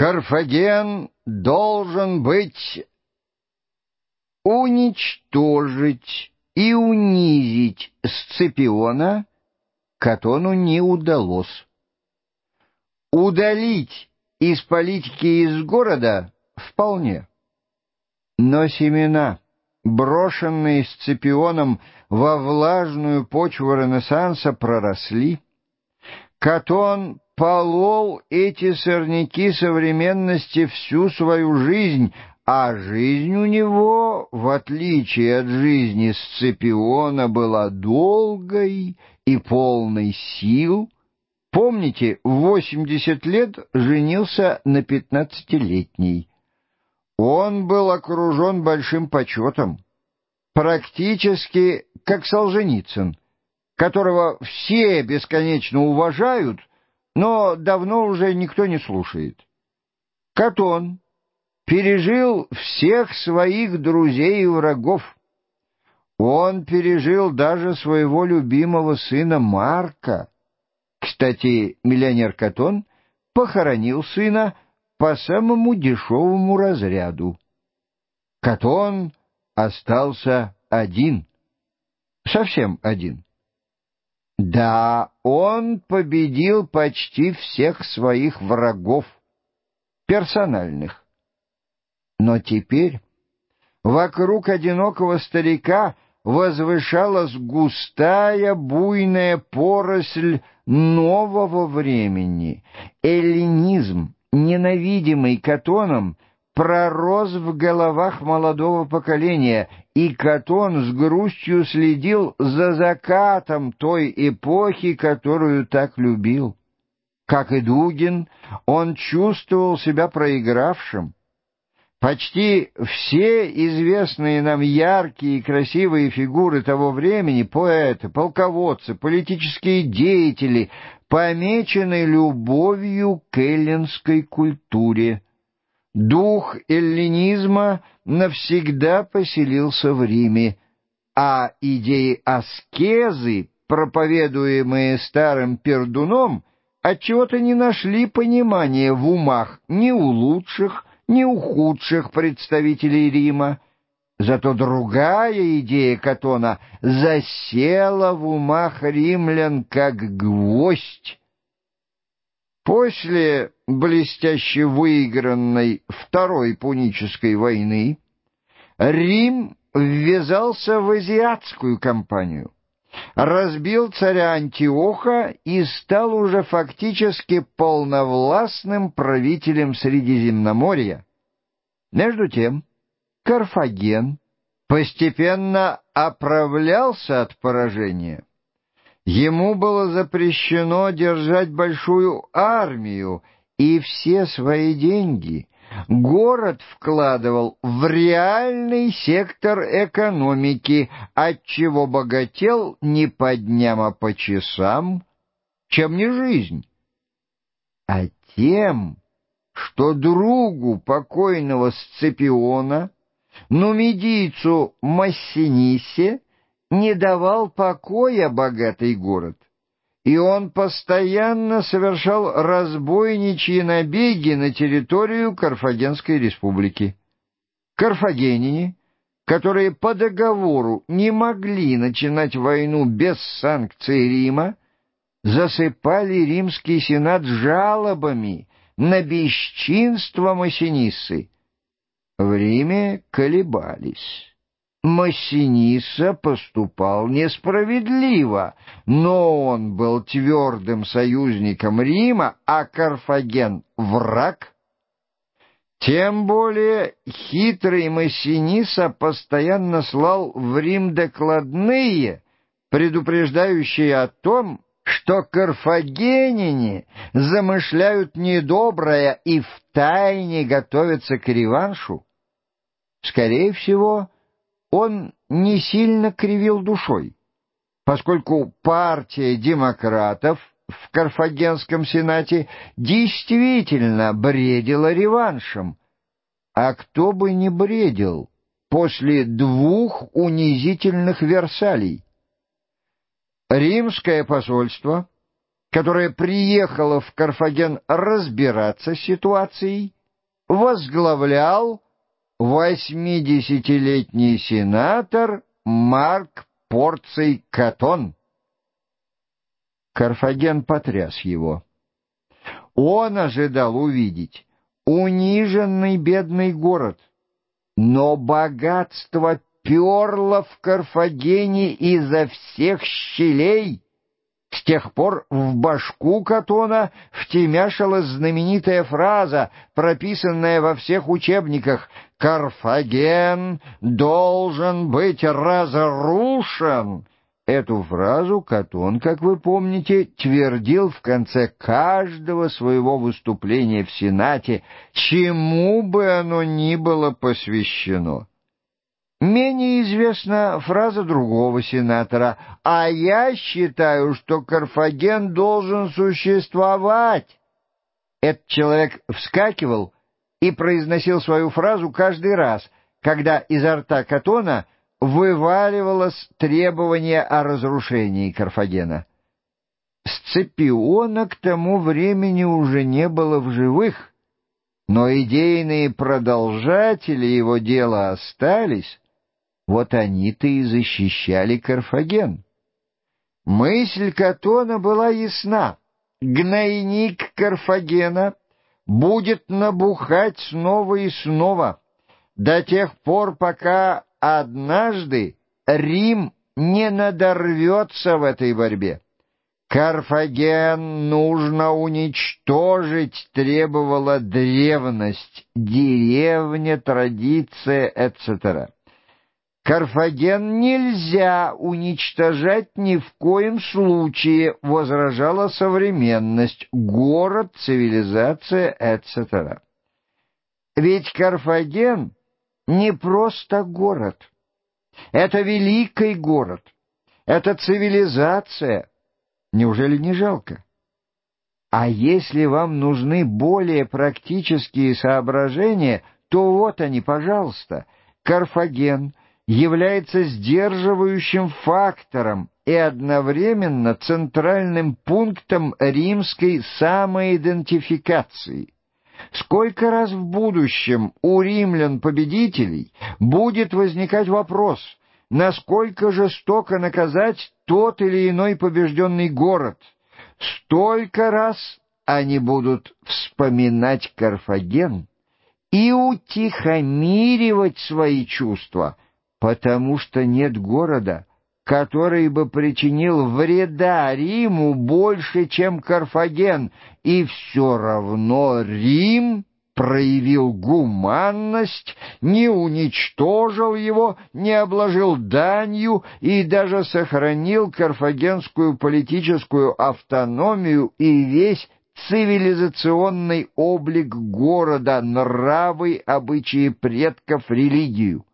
Карфаген должен быть уничтожить и унизить Сципиона Катону не удалось. Удалить из политики из города вполне. Но семена, брошенные Сципионом во влажную почву Ренессанса, проросли. Катон полол эти сорняки современности всю свою жизнь, а жизнь у него, в отличие от жизни Сципиона, была долгой и полной сил. Помните, в восемьдесят лет женился на пятнадцатилетней. Он был окружен большим почетом, практически как Солженицын, которого все бесконечно уважают, но давно уже никто не слушает. Катон пережил всех своих друзей и врагов. Он пережил даже своего любимого сына Марка. Кстати, миллионер Катон похоронил сына по самому дешевому разряду. Катон остался один, совсем один. Да, он победил почти всех своих врагов, персональных. Но теперь вокруг одинокого старика возвышалась густая буйная поросль нового времени. Эллинизм, ненавидимый Катоном, пророс в головах молодого поколения, и Катон с грустью следил за закатом той эпохи, которую так любил. Как и Дугин, он чувствовал себя проигравшим. Почти все известные нам яркие и красивые фигуры того времени, поэты, полководцы, политические деятели, помечены любовью к эллинской культуре. Дух эллинизма навсегда поселился в Риме, а идеи аскезы, проповедуемые старым пердуном, отчего-то не нашли понимания в умах ни у лучших, ни у худших представителей Рима. Зато другая идея Катона засела в умах римлян как гвоздь. После блестяще выигранной Второй Пунической войны Рим ввязался в азиатскую кампанию разбил царя Антиоха и стал уже фактически полновластным правителем Средиземноморья. Между тем, Карфаген постепенно оправлялся от поражения. Ему было запрещено держать большую армию и все свои деньги — город вкладывал в реальный сектор экономики, отчего богател не по дням, а по часам, чем не жизнь, а тем, что другу покойного Сципиона, нумидийцу Массинисе, не давал покоя богатый город и он постоянно совершал разбойничьи набеги на территорию Карфагенской республики. Карфагенине, которые по договору не могли начинать войну без санкций Рима, засыпали римский сенат жалобами на бесчинство Массиниссы. В Риме колебались. Массиниса поступал несправедливо, но он был твердым союзником Рима, а Карфаген — враг. Тем более хитрый Массиниса постоянно слал в Рим докладные, предупреждающие о том, что карфагенине замышляют недоброе и втайне готовятся к реваншу. Скорее всего, он не сильно кривил душой, поскольку партия демократов в Карфагенском сенате действительно бредила реваншем. А кто бы не бредил после двух унизительных Версалей? Римское посольство которая приехала в Карфаген разбираться с ситуацией, возглавлял восьмидесятилетний сенатор Марк Порций Катон. Карфаген потряс его. Он ожидал увидеть униженный бедный город, но богатство перло в Карфагене изо всех щелей. Тех пор в башку Катона втемяшилась знаменитая фраза, прописанная во всех учебниках «Карфаген должен быть разрушен». Эту фразу Катон, как вы помните, твердил в конце каждого своего выступления в Сенате, чему бы оно ни было посвящено. Менее известна фраза другого сенатора «А я считаю, что Карфаген должен существовать». Этот человек вскакивал и произносил свою фразу каждый раз, когда изо рта Катона вываливалось требование о разрушении Карфагена. Сципиона к тому времени уже не было в живых, но идейные продолжатели его дела остались, вот они-то и защищали Карфаген. Мысль Катона была ясна. Гнойник Карфагена будет набухать снова и снова, до тех пор, пока однажды Рим не надорвется в этой борьбе. Карфаген нужно уничтожить, требовала древность, деревня, традиция, etc. Карфаген нельзя уничтожать ни в коем случае, возражала современность, город, цивилизация, etc. Ведь Карфаген не просто город. Это великий город. Это цивилизация. Неужели не жалко? А если вам нужны более практические соображения, то вот они, пожалуйста. Карфаген — является сдерживающим фактором и одновременно центральным пунктом римской самоидентификации. Сколько раз в будущем у римлян-победителей будет возникать вопрос, насколько жестоко наказать тот или иной побежденный город, столько раз они будут вспоминать Карфаген и утихомиривать свои чувства — потому что нет города, который бы причинил вреда Риму больше, чем Карфаген, и все равно Рим проявил гуманность, не уничтожил его, не обложил данью и даже сохранил карфагенскую политическую автономию и весь цивилизационный облик города, нравы, обычаи предков, религию.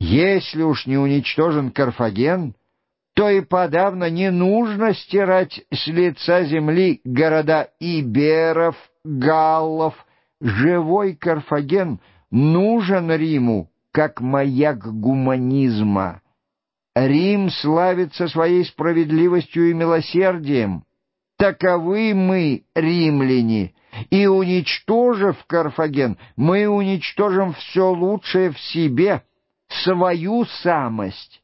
Если уж не уничтожен Карфаген, то и подавно не нужно стирать с лица земли города Иберов, Галлов. Живой Карфаген нужен Риму, как маяк гуманизма. Рим славится своей справедливостью и милосердием. Таковы мы, римляне, и, уничтожив Карфаген, мы уничтожим все лучшее в себе — свою самость.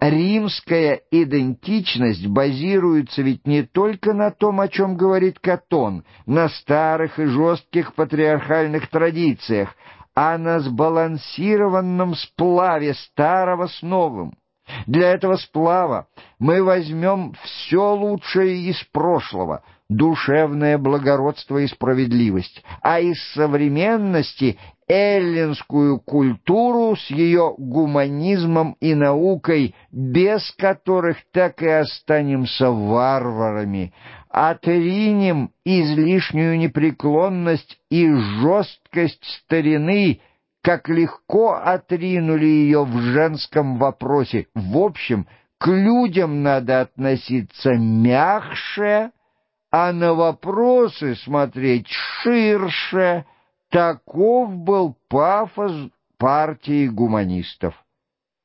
Римская идентичность базируется ведь не только на том, о чем говорит Катон, на старых и жестких патриархальных традициях, а на сбалансированном сплаве старого с новым. Для этого сплава мы возьмем все лучшее из прошлого, душевное благородство и справедливость, а из современности эллинскую культуру с ее гуманизмом и наукой, без которых так и останемся варварами, отринем излишнюю непреклонность и жесткость старины, как легко отринули ее в женском вопросе. В общем, к людям надо относиться мягче, а на вопросы смотреть ширше — Таков был пафос партии гуманистов.